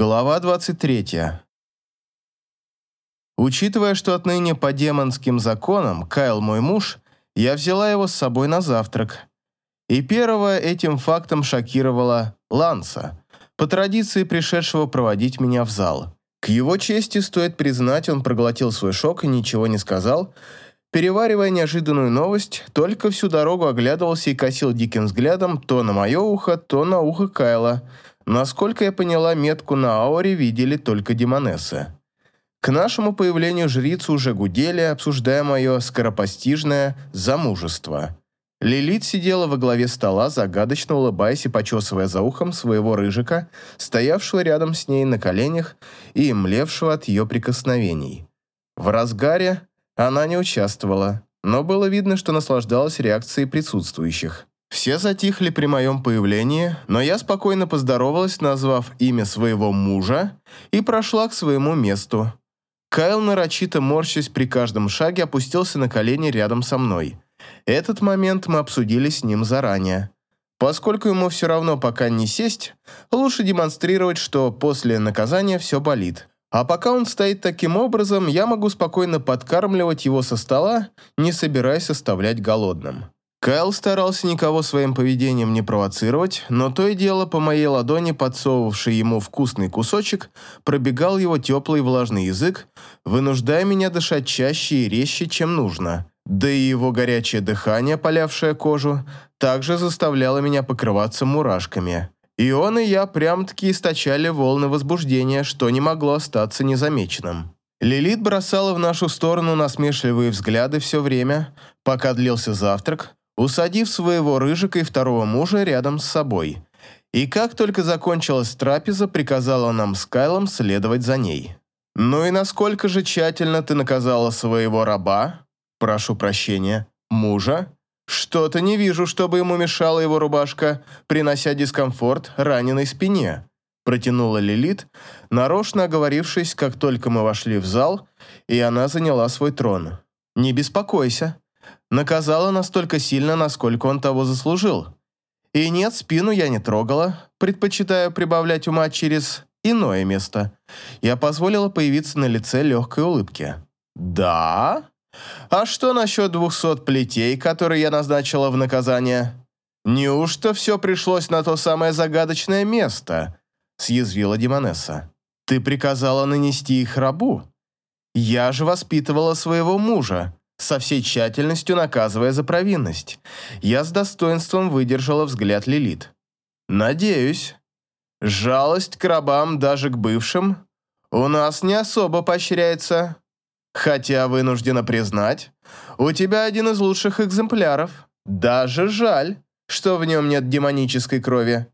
Глава 23. Учитывая, что отныне по демонским законам Кайл мой муж, я взяла его с собой на завтрак. И первого этим фактом шокировала Ланса, по традиции пришедшего проводить меня в зал. К его чести стоит признать, он проглотил свой шок и ничего не сказал, переваривая неожиданную новость, только всю дорогу оглядывался и косил диким взглядом то на мое ухо, то на ухо Кайла – Насколько я поняла, метку на ауре видели только демонессы. К нашему появлению жрицы уже гудели, обсуждая мое скоропостижное замужество. Лилит сидела во главе стола, загадочно улыбаясь и почесывая за ухом своего рыжика, стоявшего рядом с ней на коленях и млевшего от ее прикосновений. В разгаре она не участвовала, но было видно, что наслаждалась реакцией присутствующих. Все затихли при моем появлении, но я спокойно поздоровалась, назвав имя своего мужа, и прошла к своему месту. Кайл, нарочито морщась при каждом шаге, опустился на колени рядом со мной. Этот момент мы обсудили с ним заранее. Поскольку ему все равно пока не сесть, лучше демонстрировать, что после наказания все болит. А пока он стоит таким образом, я могу спокойно подкармливать его со стола, не собираясь оставлять голодным. Кайл старался никого своим поведением не провоцировать, но то и дело по моей ладони, подсовывавший ему вкусный кусочек, пробегал его теплый влажный язык, вынуждая меня дышать чаще и резче, чем нужно. Да и его горячее дыхание, полявшее кожу, также заставляло меня покрываться мурашками. И он, и я прям-таки источали волны возбуждения, что не могло остаться незамеченным. Лилит бросала в нашу сторону насмешливые взгляды все время, пока длился завтрак, усадив своего рыжика и второго мужа рядом с собой. И как только закончилась трапеза, приказала нам с Кайлом следовать за ней. «Ну и насколько же тщательно ты наказала своего раба? Прошу прощения, мужа? Что-то не вижу, чтобы ему мешала его рубашка, принося дискомфорт раненой спине», протянула Лилит, нарочно оговорившись, как только мы вошли в зал, и она заняла свой трон. «Не беспокойся, наказала настолько сильно, насколько он того заслужил. И нет, спину я не трогала, предпочитая прибавлять ума через иное место. Я позволила появиться на лице легкой улыбки. «Да? А что насчет двухсот плетей, которые я назначила в наказание? Неужто все пришлось на то самое загадочное место?» съязвила Димонесса. «Ты приказала нанести их рабу. Я же воспитывала своего мужа со всей тщательностью наказывая за провинность. Я с достоинством выдержала взгляд Лилит. «Надеюсь. Жалость к рабам, даже к бывшим, у нас не особо поощряется. Хотя, вынуждена признать, у тебя один из лучших экземпляров. Даже жаль, что в нем нет демонической крови.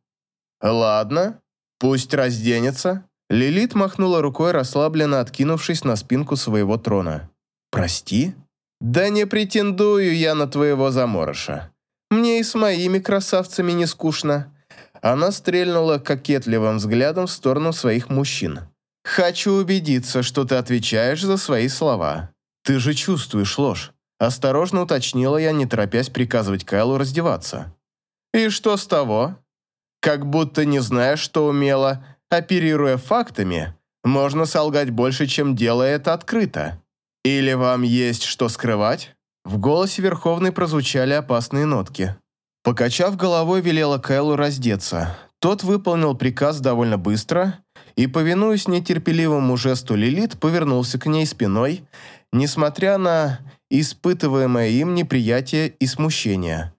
Ладно, пусть разденется». Лилит махнула рукой, расслабленно откинувшись на спинку своего трона. «Прости?» «Да не претендую я на твоего заморыша. Мне и с моими красавцами не скучно». Она стрельнула кокетливым взглядом в сторону своих мужчин. «Хочу убедиться, что ты отвечаешь за свои слова. Ты же чувствуешь ложь». Осторожно уточнила я, не торопясь приказывать Кайлу раздеваться. «И что с того? Как будто не знаешь, что умело, оперируя фактами, можно солгать больше, чем делая это открыто. «Или вам есть что скрывать?» В голосе Верховной прозвучали опасные нотки. Покачав головой, велела Кайлу раздеться. Тот выполнил приказ довольно быстро и, повинуясь нетерпеливому жесту Лилит, повернулся к ней спиной, несмотря на испытываемое им неприятие и смущение.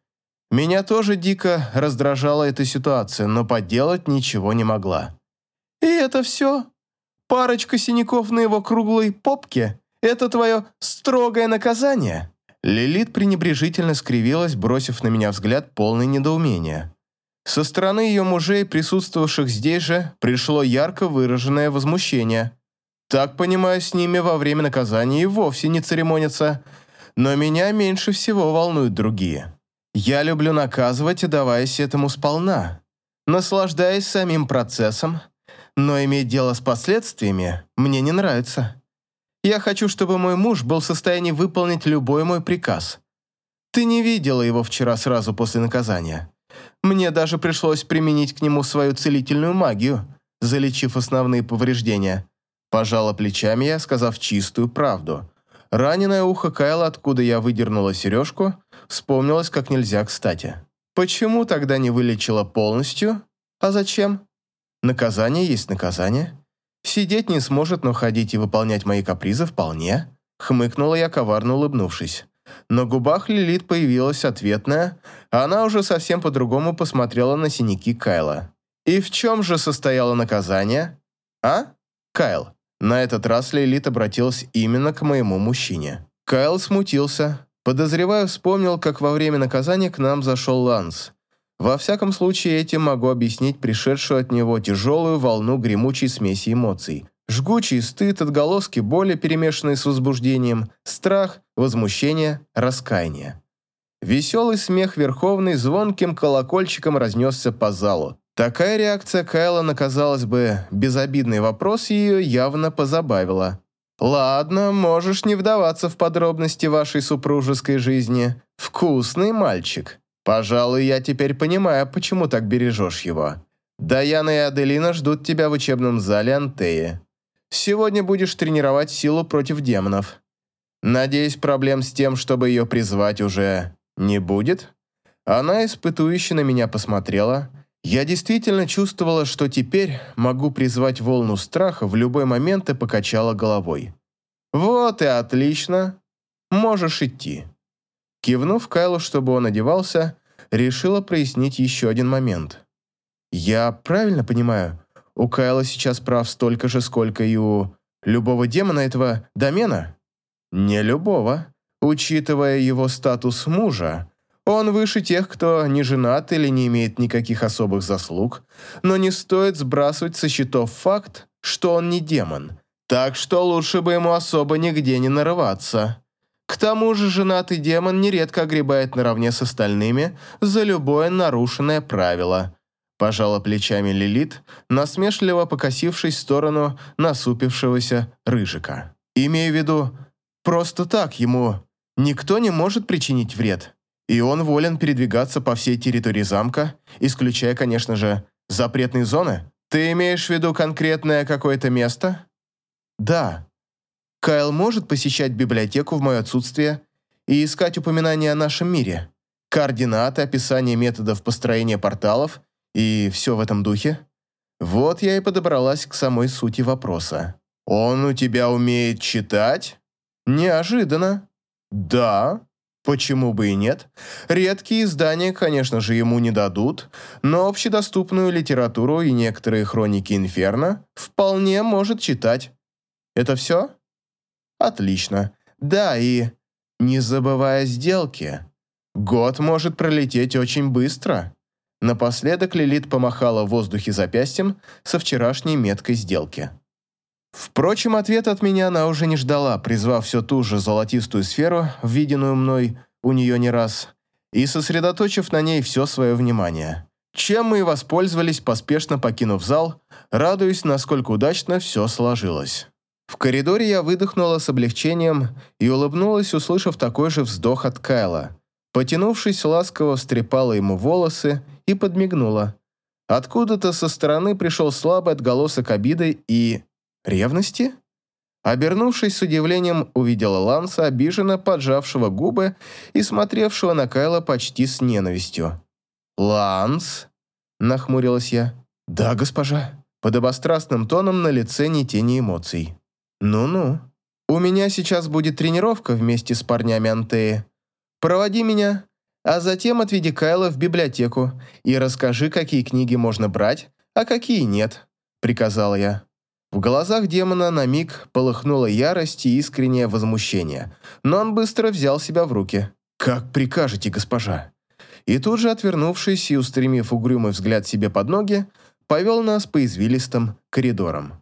Меня тоже дико раздражала эта ситуация, но поделать ничего не могла. «И это все? Парочка синяков на его круглой попке?» Это твое строгое наказание?» Лилит пренебрежительно скривилась, бросив на меня взгляд полный недоумения. Со стороны ее мужей, присутствовавших здесь же, пришло ярко выраженное возмущение. Так, понимаю, с ними во время наказания и вовсе не церемонятся. Но меня меньше всего волнуют другие. Я люблю наказывать, отдаваясь этому сполна, наслаждаясь самим процессом, но иметь дело с последствиями мне не нравится. Я хочу, чтобы мой муж был в состоянии выполнить любой мой приказ. Ты не видела его вчера сразу после наказания. Мне даже пришлось применить к нему свою целительную магию, залечив основные повреждения. Пожала плечами я, сказав чистую правду. Раненое ухо Кайла, откуда я выдернула сережку, вспомнилось как нельзя кстати. Почему тогда не вылечила полностью? А зачем? Наказание есть наказание. Сидеть не сможет, но ходить и выполнять мои капризы вполне. Хмыкнула я, коварно улыбнувшись. На губах Лилит появилась ответная, а она уже совсем по-другому посмотрела на синяки Кайла. «И в чем же состояло наказание?» «А? Кайл?» На этот раз Лилит обратилась именно к моему мужчине. Кайл смутился. Подозреваю, вспомнил, как во время наказания к нам зашел Ланс. Во всяком случае, этим могу объяснить пришедшую от него тяжелую волну гремучей смеси эмоций. Жгучий стыд, отголоски боли, перемешанные с возбуждением, страх, возмущение, раскаяние. Веселый смех Верховный звонким колокольчиком разнесся по залу. Такая реакция Кайла на, казалось бы, безобидный вопрос ее явно позабавила. «Ладно, можешь не вдаваться в подробности вашей супружеской жизни. Вкусный мальчик. Пожалуй, я теперь понимаю, почему так бережешь его. Даяна и Аделина ждут тебя в учебном зале Антеи. Сегодня будешь тренировать силу против демонов. Надеюсь, проблем с тем, чтобы ее призвать, уже не будет?» Она испытующе на меня посмотрела. Я действительно чувствовала, что теперь могу призвать волну страха в любой момент и покачала головой. «Вот и отлично. Можешь идти». Кивнув Кайлу, чтобы он одевался, решила прояснить еще один момент. «Я правильно понимаю, у Кайла сейчас прав столько же, сколько и у любого демона этого домена? Не любого. Учитывая его статус мужа, он выше тех, кто не женат или не имеет никаких особых заслуг, но не стоит сбрасывать со счетов факт, что он не демон. Так что лучше бы ему особо нигде не нарываться. К тому же женатый демон нередко огребает наравне с остальными за любое нарушенное правило – Пожала плечами Лилит, насмешливо покосившись в сторону насупившегося Рыжика. Имею в виду, просто так ему никто не может причинить вред. И он волен передвигаться по всей территории замка, исключая, конечно же, запретные зоны. Ты имеешь в виду конкретное какое-то место? Да. Кайл может посещать библиотеку в мое отсутствие и искать упоминания о нашем мире. Координаты, описание методов построения порталов и все в этом духе? Вот я и подобралась к самой сути вопроса. «Он у тебя умеет читать?» «Неожиданно». «Да. Почему бы и нет? Редкие издания, конечно же, ему не дадут, но общедоступную литературу и некоторые хроники Инферно вполне может читать. Это все? Отлично. Да, и не забывая сделки. Год может пролететь очень быстро. Напоследок Лилит помахала в воздухе запястьем со вчерашней меткой сделки. Впрочем, ответ от меня она уже не ждала, призвав все ту же золотистую сферу, виденную мной у нее не раз, и сосредоточив на ней все свое внимание. Чем мы и воспользовались, поспешно покинув зал, радуясь, насколько удачно все сложилось. В коридоре я выдохнула с облегчением и улыбнулась, услышав такой же вздох от Кайла. Потянувшись, ласково встрепала ему волосы и подмигнула. Откуда-то со стороны пришел слабый отголосок обиды и... ревности? Обернувшись с удивлением, увидела Ланса, обиженно поджавшего губы и смотревшего на Кайла почти с ненавистью. «Ланс?» – нахмурилась я. «Да, госпожа». Подобострастным тоном на лице ни тени эмоций. «Ну-ну. У меня сейчас будет тренировка вместе с парнями Антеи. Проводи меня, а затем отведи Кайла в библиотеку и расскажи, какие книги можно брать, а какие нет», — приказал я. В глазах демона на миг полыхнула ярость и искреннее возмущение, но он быстро взял себя в руки. «Как прикажете, госпожа?» И тут же, отвернувшись и устремив угрюмый взгляд себе под ноги, повел нас по извилистым коридорам.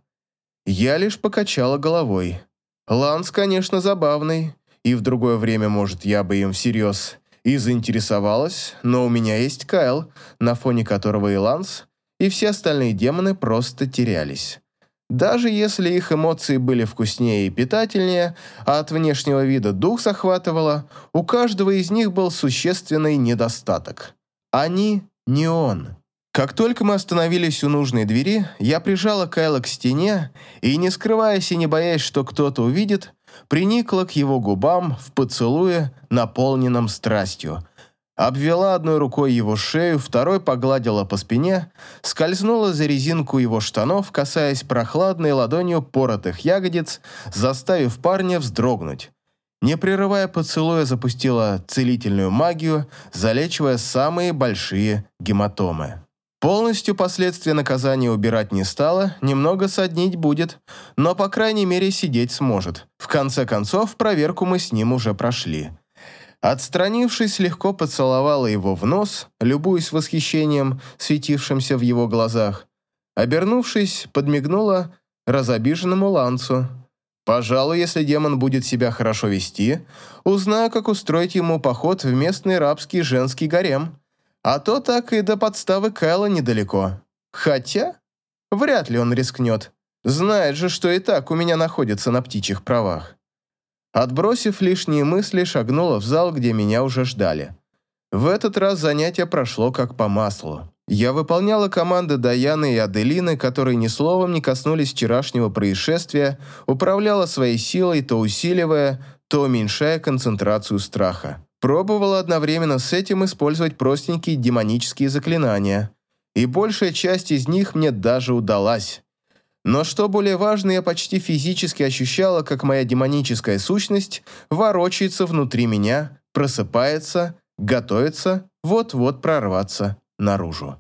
Я лишь покачала головой. Ланс, конечно, забавный, и в другое время, может, я бы им всерьез и заинтересовалась, но у меня есть Кайл, на фоне которого и Ланс, и все остальные демоны просто терялись. Даже если их эмоции были вкуснее и питательнее, а от внешнего вида дух захватывало, у каждого из них был существенный недостаток. Они не он. Как только мы остановились у нужной двери, я прижала Кайла к стене и, не скрываясь и не боясь, что кто-то увидит, приникла к его губам в поцелуе, наполненном страстью. Обвела одной рукой его шею, второй погладила по спине, скользнула за резинку его штанов, касаясь прохладной ладонью поротых ягодиц, заставив парня вздрогнуть. Не прерывая поцелуя, запустила целительную магию, залечивая самые большие гематомы. Полностью последствия наказания убирать не стала, немного соднить будет, но, по крайней мере, сидеть сможет. В конце концов, проверку мы с ним уже прошли. Отстранившись, легко поцеловала его в нос, любуясь восхищением, светившимся в его глазах. Обернувшись, подмигнула разобиженному ланцу. Пожалуй, если демон будет себя хорошо вести, узнаю, как устроить ему поход в местный рабский женский гарем. А то так и до подставы Кайла недалеко. Хотя, вряд ли он рискнет. Знает же, что и так у меня находится на птичьих правах. Отбросив лишние мысли, шагнула в зал, где меня уже ждали. В этот раз занятие прошло как по маслу. Я выполняла команды Даяны и Аделины, которые ни словом не коснулись вчерашнего происшествия, управляла своей силой, то усиливая, то уменьшая концентрацию страха. Пробовала одновременно с этим использовать простенькие демонические заклинания, и большая часть из них мне даже удалась. Но что более важно, я почти физически ощущала, как моя демоническая сущность ворочается внутри меня, просыпается, готовится вот-вот прорваться наружу.